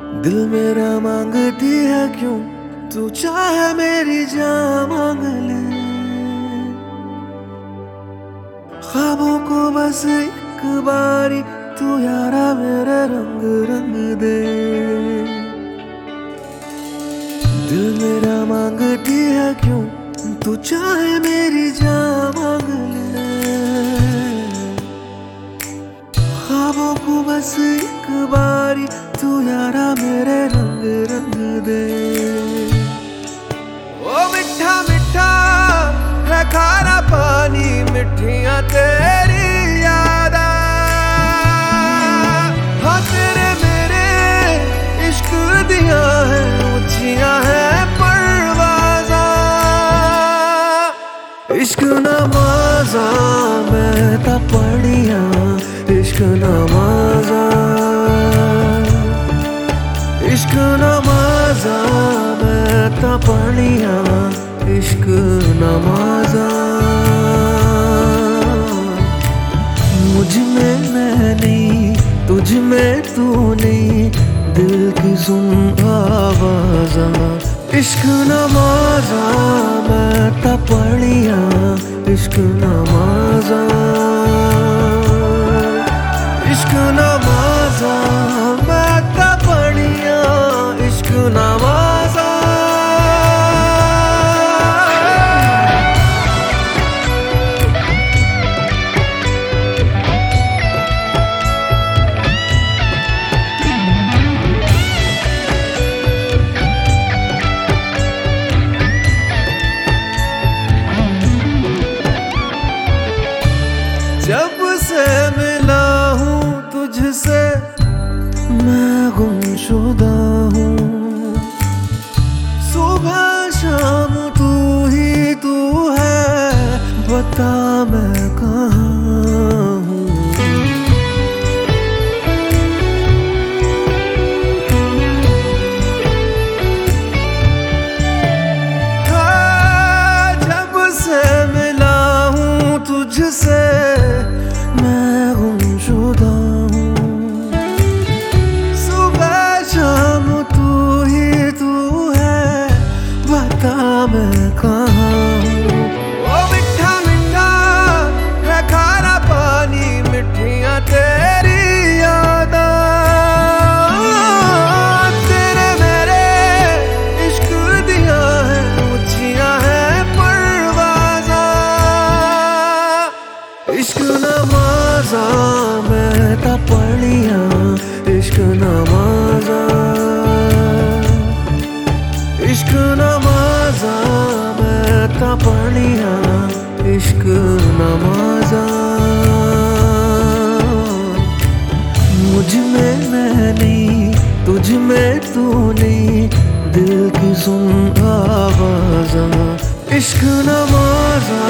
दिल मेरा मांगती है क्यों? तू चाहे मेरी जान मांग ले। ख्वाबों को बस एक बारी तू यारा मेरे रंग रंग दे। दिल मेरा मांगती है क्यों? तू चाहे मेरी जान मांग ले। ख्वाबों को बस एक बारी तू यारा मेरे रंग रंग दे। ओ मिठा मिठा पानी, मिठिया तेरी यादा हाँ तेरे मेरे इश्क दिया है ऊंचिया है परवाजा। इश्क नमाजा ता इश्क नमाजा मुझमें मैं नहीं, तुझ में तू नहीं, दिल की सुन आवाजा। इश्क नमाजा, मैं ता पढ़िया, इश्क नमाजा। इश्क नमाजा। जब से मिला हूँ तुझसे, मैं गुमशुदा हूँ। सुबह शाम तू ही तू है, बता मैं कहाँ पढ़िया इश्क नमाजा इश्क नमाजा मैं ता पढ़िया, इश्क नमाजा मुझमें मैं नहीं तुझ में तू नहीं दिल की सुन आवाजा। इश्क नमाजा